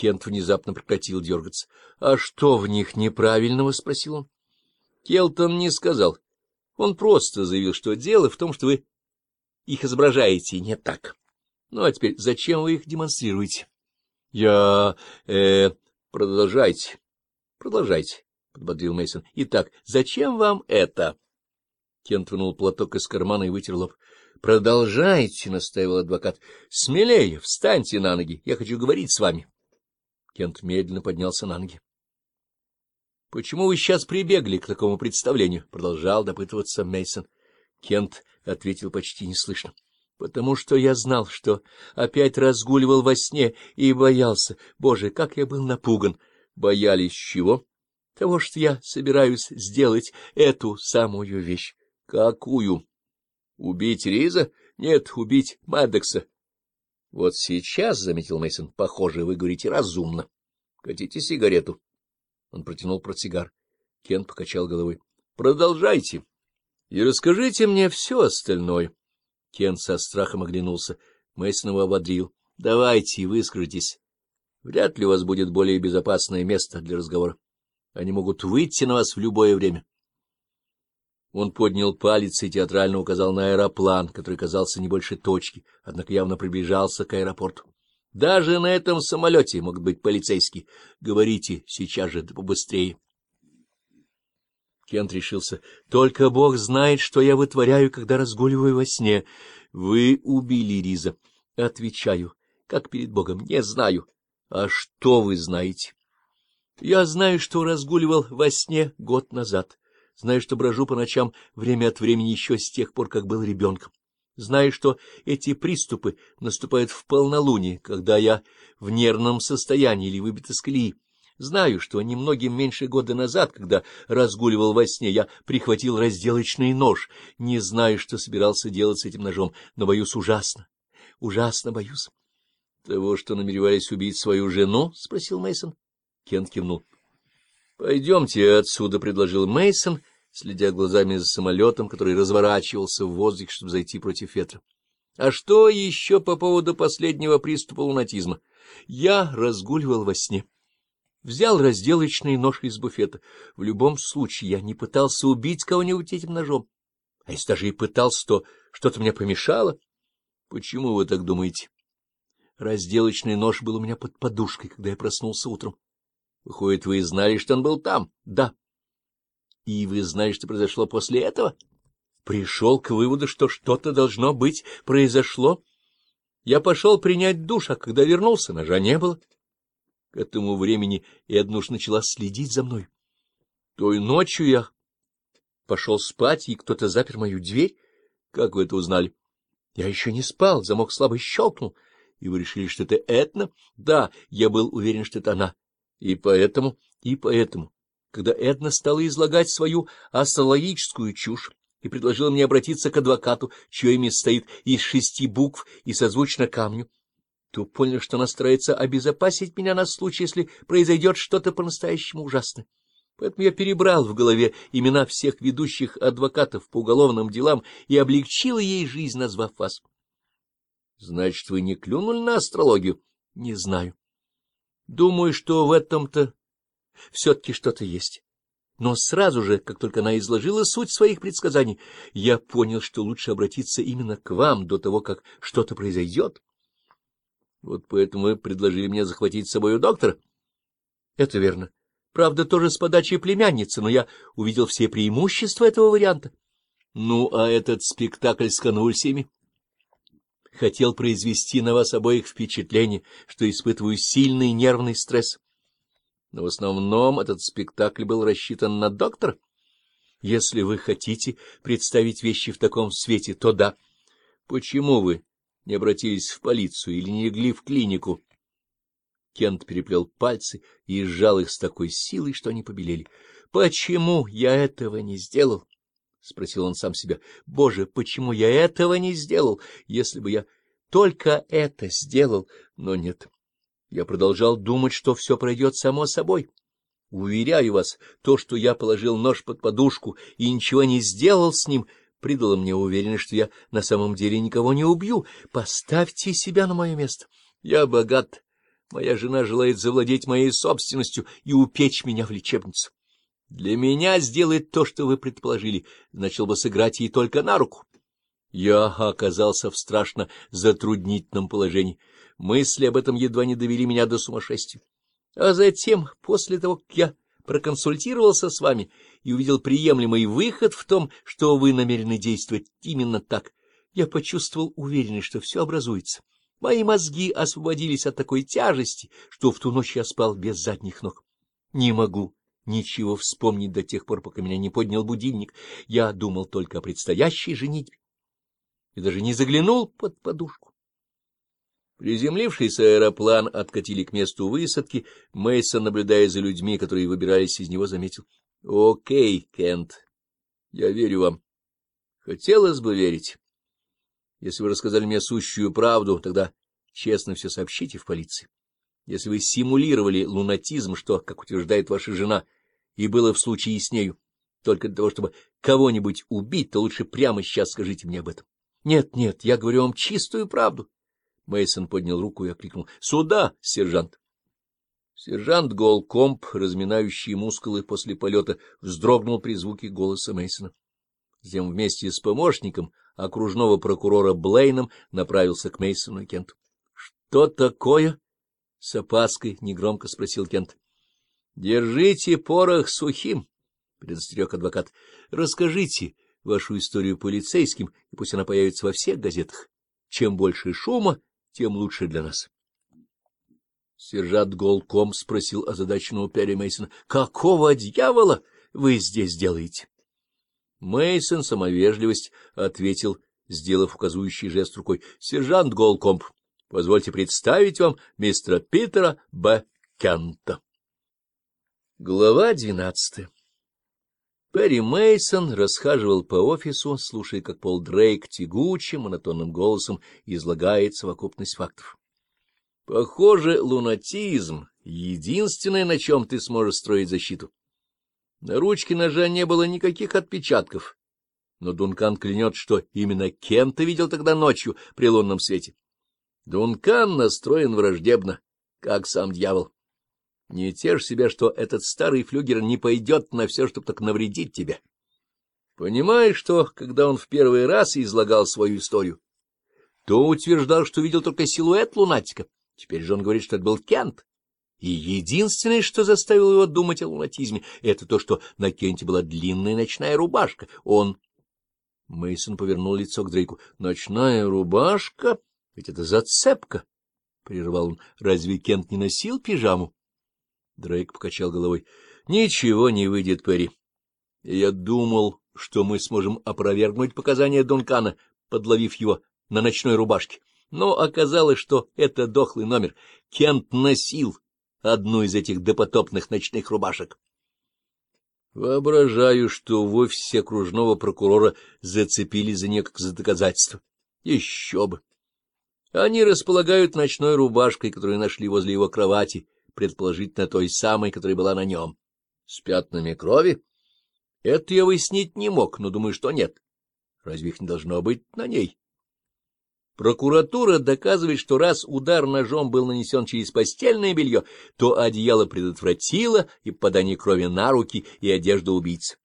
Кент внезапно прекратил дергаться. — А что в них неправильного? — спросил он. Келтон не сказал. Он просто заявил, что дело в том, что вы их изображаете не так. Ну, а теперь зачем вы их демонстрируете? — Я... э... продолжайте. — Продолжайте, — подбодрил Мейсон. Итак, зачем вам это? Кент вынул платок из кармана и вытер лоб. — Продолжайте, — настаивал адвокат. — Смелее, встаньте на ноги, я хочу говорить с вами. — Кент медленно поднялся на ноги. — Почему вы сейчас прибегли к такому представлению? — продолжал допытываться Мейсон. Кент ответил почти неслышно. — Потому что я знал, что опять разгуливал во сне и боялся. Боже, как я был напуган! Боялись чего? — Того, что я собираюсь сделать эту самую вещь. — Какую? — Убить Риза? — Нет, убить Маддокса. — Вот сейчас, — заметил Мейсон, похоже, вы говорите разумно. — Хотите сигарету? Он протянул портсигар. Кен покачал головой. — Продолжайте. И расскажите мне все остальное. Кен со страхом оглянулся. Мейсон его ободрил. — Давайте, выскажитесь. Вряд ли у вас будет более безопасное место для разговора. Они могут выйти на вас в любое время. — он поднял палец и театрально указал на аэроплан, который казался не больше точки, однако явно приближался к аэропорту. — Даже на этом самолете могут быть полицейские. Говорите, сейчас же, да побыстрее. Кент решился. — Только Бог знает, что я вытворяю, когда разгуливаю во сне. Вы убили Риза. — Отвечаю. Как перед Богом? Не знаю. — А что вы знаете? — Я знаю, что разгуливал во сне год назад. Знаю, что брожу по ночам время от времени еще с тех пор, как был ребенком. Знаю, что эти приступы наступают в полнолуние, когда я в нервном состоянии или выбит из колеи. Знаю, что немногим меньше года назад, когда разгуливал во сне, я прихватил разделочный нож, не знаю, что собирался делать с этим ножом, но боюсь ужасно, ужасно боюсь. — Того, что намеревались убить свою жену? — спросил мейсон Кент кивнул. — Пойдемте отсюда, — предложил мейсон следя глазами за самолетом, который разворачивался в воздухе, чтобы зайти против ветра. А что еще по поводу последнего приступа лунатизма? Я разгуливал во сне. Взял разделочный нож из буфета. В любом случае я не пытался убить кого-нибудь этим ножом. А если даже и пытался, то что-то мне помешало. Почему вы так думаете? Разделочный нож был у меня под подушкой, когда я проснулся утром. Выходит, вы и знали, что он был там? Да. И вы знаете, что произошло после этого? Пришел к выводу, что что-то должно быть произошло. Я пошел принять душ, а когда вернулся, ножа не было. К этому времени Эднуш начала следить за мной. Той ночью я пошел спать, и кто-то запер мою дверь. Как вы это узнали? Я еще не спал, замок слабо щелкнул. И вы решили, что это Этна? Да, я был уверен, что это она. И поэтому, и поэтому когда Эдна стала излагать свою астрологическую чушь и предложила мне обратиться к адвокату, чье имя состоит из шести букв и созвучно камню, то понял, что она старается обезопасить меня на случай, если произойдет что-то по-настоящему ужасное. Поэтому я перебрал в голове имена всех ведущих адвокатов по уголовным делам и облегчил ей жизнь, назвав вас. — Значит, вы не клюнули на астрологию? — Не знаю. — Думаю, что в этом-то все-таки что-то есть. Но сразу же, как только она изложила суть своих предсказаний, я понял, что лучше обратиться именно к вам до того, как что-то произойдет. Вот поэтому вы предложили мне захватить с собой доктора. Это верно. Правда, тоже с подачи племянницы, но я увидел все преимущества этого варианта. Ну, а этот спектакль с конвульсиями? Хотел произвести на вас обоих впечатление, что испытываю сильный нервный стресс но в основном этот спектакль был рассчитан на доктора. Если вы хотите представить вещи в таком свете, то да. Почему вы не обратились в полицию или не легли в клинику? Кент переплел пальцы и сжал их с такой силой, что они побелели. — Почему я этого не сделал? — спросил он сам себя. — Боже, почему я этого не сделал, если бы я только это сделал? Но нет. Я продолжал думать, что все пройдет само собой. Уверяю вас, то, что я положил нож под подушку и ничего не сделал с ним, придало мне уверенность, что я на самом деле никого не убью. Поставьте себя на мое место. Я богат. Моя жена желает завладеть моей собственностью и упечь меня в лечебницу. Для меня сделать то, что вы предположили, начал бы сыграть ей только на руку. Я оказался в страшно затруднительном положении. Мысли об этом едва не довели меня до сумасшествия. А затем, после того, как я проконсультировался с вами и увидел приемлемый выход в том, что вы намерены действовать именно так, я почувствовал уверенность, что все образуется. Мои мозги освободились от такой тяжести, что в ту ночь я спал без задних ног. Не могу ничего вспомнить до тех пор, пока меня не поднял будильник. Я думал только о предстоящей женитьбе и даже не заглянул под подушку. Приземлившийся аэроплан откатили к месту высадки. Мейсон, наблюдая за людьми, которые выбирались из него, заметил. — Окей, Кент, я верю вам. — Хотелось бы верить. Если вы рассказали мне сущую правду, тогда честно все сообщите в полиции. Если вы симулировали лунатизм, что, как утверждает ваша жена, и было в случае с нею, только для того, чтобы кого-нибудь убить, то лучше прямо сейчас скажите мне об этом. — Нет, нет, я говорю вам чистую правду. — Мейсон поднял руку и окликнул. «Сюда, сержант!» Сержант Голкомп, разминающий мускулы после полета, вздрогнул при звуке голоса Мейсона. Затем вместе с помощником окружного прокурора Блейном направился к Мейсону и Кенту. Что такое? — с опаской негромко спросил Кент. — Держите порох сухим, — предостерег адвокат. — Расскажите вашу историю полицейским, и пусть она появится во всех газетах. Чем больше шума, тем лучше для нас. Сержант Голком спросил озадаченного Перри Мейсона: Какого дьявола вы здесь делаете? Мейсон самовежливость ответил, сделав указующий жест рукой. — Сержант Голкомп, позвольте представить вам мистера Питера Б. Кента. Глава двенадцатая Перри Мейсон расхаживал по офису, слушая, как Пол Дрейк тягучим, монотонным голосом излагает совокупность фактов. Похоже, лунатизм — единственное, на чем ты сможешь строить защиту. На ручке ножа не было никаких отпечатков, но Дункан клянет, что именно Кента видел тогда ночью при лунном свете. Дункан настроен враждебно, как сам дьявол. Не тешь себя, что этот старый флюгер не пойдет на все, чтобы так навредить тебе. Понимаешь, что, когда он в первый раз излагал свою историю, то утверждал, что видел только силуэт лунатика. Теперь же он говорит, что это был Кент. И единственное, что заставило его думать о лунатизме, это то, что на Кенте была длинная ночная рубашка. Он... Мейсон повернул лицо к Дрейку. — Ночная рубашка? Ведь это зацепка! — прервал он. — Разве Кент не носил пижаму? Дрейк покачал головой. — Ничего не выйдет, Перри. Я думал, что мы сможем опровергнуть показания Дункана, подловив его на ночной рубашке. Но оказалось, что это дохлый номер. Кент носил одну из этих допотопных ночных рубашек. Воображаю, что в офисе окружного прокурора зацепили за нее как за доказательство. Еще бы! Они располагают ночной рубашкой, которую нашли возле его кровати, — предположительно той самой, которая была на нем. С пятнами крови? Это я выяснить не мог, но думаю, что нет. Разве их не должно быть на ней? Прокуратура доказывает, что раз удар ножом был нанесен через постельное белье, то одеяло предотвратило и попадание крови на руки и одежду убийцы.